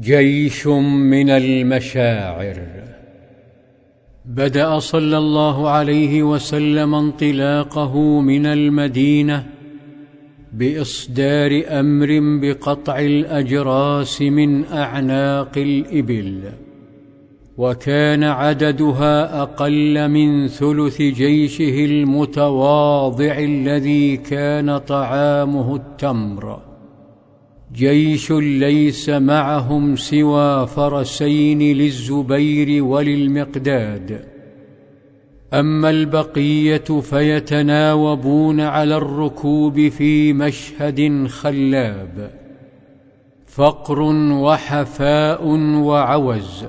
جيش من المشاعر. بدأ صلى الله عليه وسلم انطلاقه من المدينة بإصدار أمر بقطع الأجراس من أعناق الإبل وكان عددها أقل من ثلث جيشه المتواضع الذي كان طعامه التمر. جيش ليس معهم سوى فرسين للزبير وللمقداد. أما البقية فيتناوبون على الركوب في مشهد خلاب. فقر وحفاء وعوز.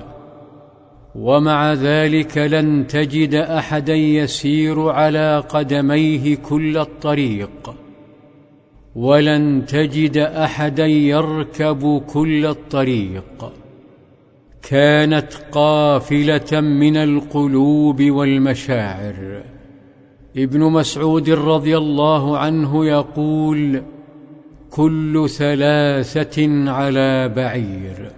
ومع ذلك لن تجد أحدا يسير على قدميه كل الطريق. ولن تجد أحدا يركب كل الطريق. كانت قافلة من القلوب والمشاعر. ابن مسعود رضي الله عنه يقول كل ثلاثة على بعير.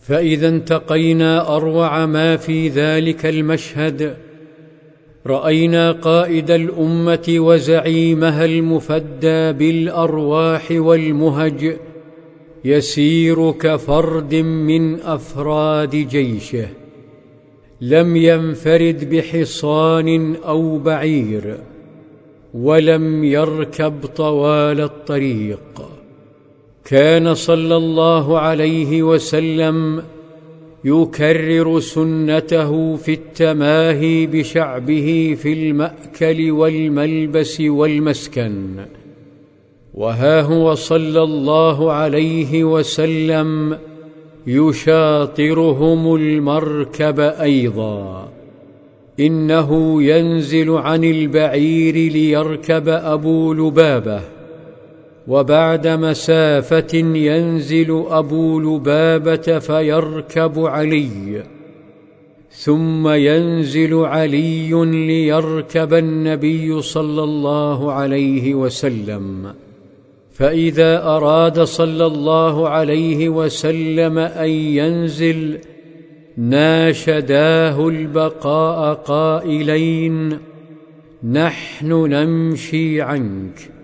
فإذا انتقينا أروع ما في ذلك المشهد رأينا قائد الأمة وزعيمها المفدى بالأرواح والمهج يسير كفرد من أفراد جيشه. لم ينفرد بحصان أو بعير ولم يركب طوال الطريق. كان صلى الله عليه وسلم يكرر سنته في التماهي بشعبه في المأكل والملبس والمسكن. وها هو صلى الله عليه وسلم يشاطرهم المركب أيضا. إنه ينزل عن البعير ليركب أبو لبابة. وبعد مسافة ينزل أبو لبابة فيركب علي ثم ينزل علي ليركب النبي صلى الله عليه وسلم. فإذا أراد صلى الله عليه وسلم أن ينزل ناشداه البقاء قائلين نحن نمشي عنك.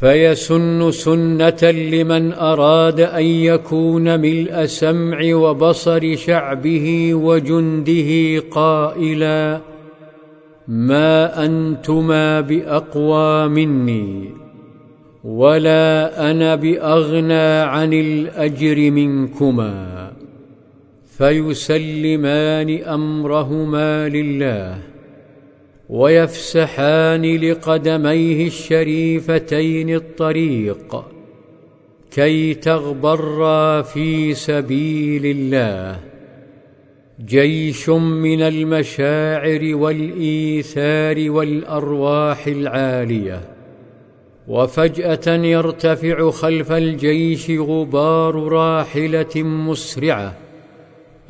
فيسن سنة لمن أراد أن يكون ملء سمع وبصر شعبه وجنده قائلا ما أنتما بأقوى مني ولا أنا بأغنى عن الأجر منكما فيسلمان أمرهما لله ويفسحان لقدميه الشريفتين الطريق كي تغبرا في سبيل الله. جيش من المشاعر والإيثار والأرواح العالية. وفجأة يرتفع خلف الجيش غبار راحلة مسرعة.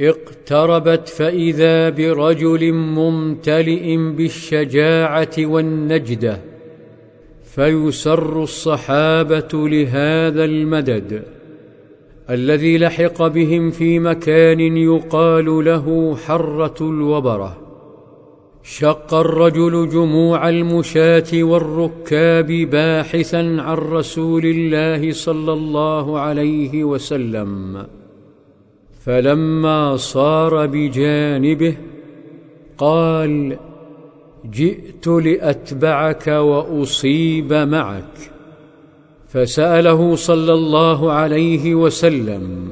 اقتربت فإذا برجل ممتلئ بالشجاعة والنجدة فيسر الصحابة لهذا المدد الذي لحق بهم في مكان يقال له حرة الوبرة. شق الرجل جموع المشاة والركاب باحثا عن رسول الله صلى الله عليه وسلم. فلما صار بجانبه قال جئت لأتبعك وأصيب معك. فسأله صلى الله عليه وسلم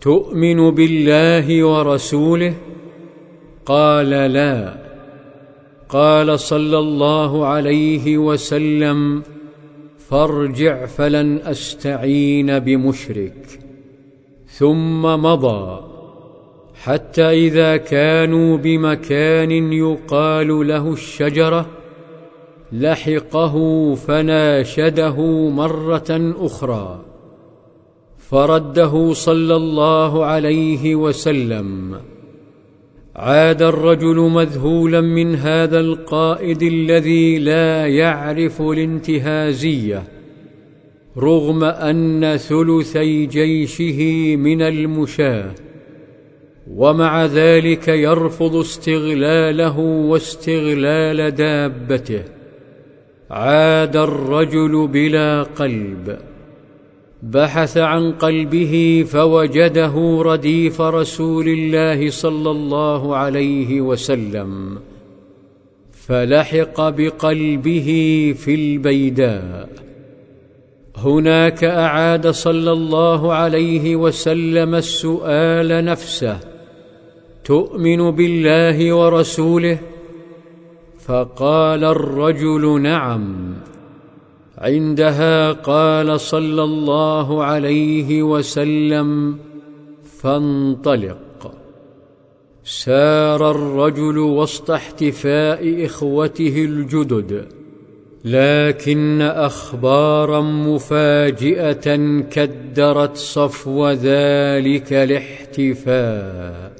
تؤمن بالله ورسوله؟ قال لا. قال صلى الله عليه وسلم فارجع فلن أستعين بمشرك. ثم مضى. حتى إذا كانوا بمكان يقال له الشجرة لحقه فناشده مرة أخرى. فرده صلى الله عليه وسلم. عاد الرجل مذهولا من هذا القائد الذي لا يعرف الانتهازية. رغم أن ثلثي جيشه من المشاة ومع ذلك يرفض استغلاله واستغلال دابته. عاد الرجل بلا قلب. بحث عن قلبه فوجده رديف رسول الله صلى الله عليه وسلم فلحق بقلبه في البيداء. هناك أعاد صلى الله عليه وسلم السؤال نفسه تؤمن بالله ورسوله؟ فقال الرجل نعم. عندها قال صلى الله عليه وسلم فانطلق. سار الرجل وسط احتفاء إخوته الجدد. لكن أخبارا مفاجئة كدرت صفو ذلك الاحتفاء.